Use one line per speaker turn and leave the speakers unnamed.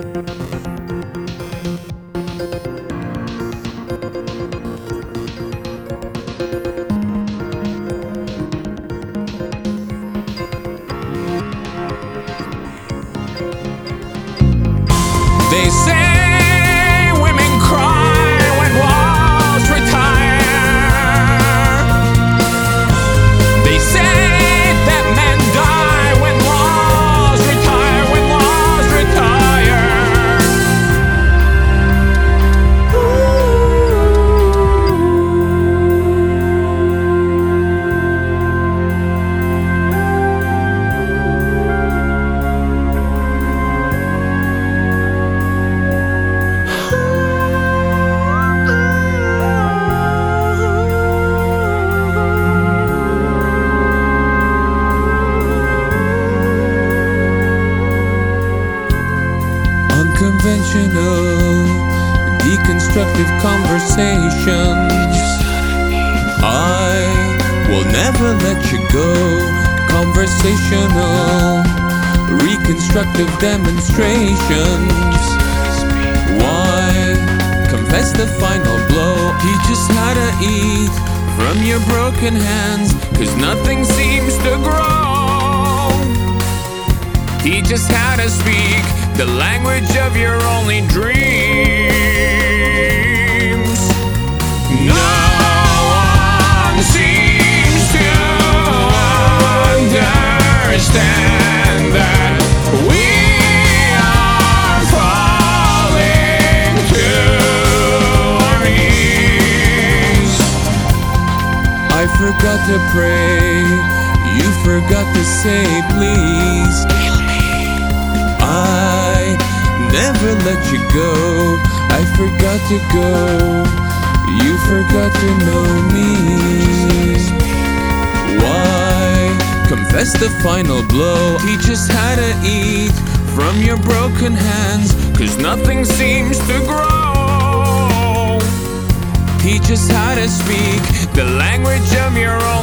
They Unconventional, deconstructive conversations. I will never let you go. Conversational, reconstructive demonstrations. Why confess the final blow? To eat from your broken hands, cause nothing seems to grow. Teach us how to speak the language of your only dreams. No one seems to understand that we are falling to our knees. I forgot to pray. You forgot to say please. I never let you go. I forgot to go. You forgot to know me. Why confess the final blow? Teach us how to eat from your broken hands, cause nothing seems to grow. Teach us how to speak the language of your dream.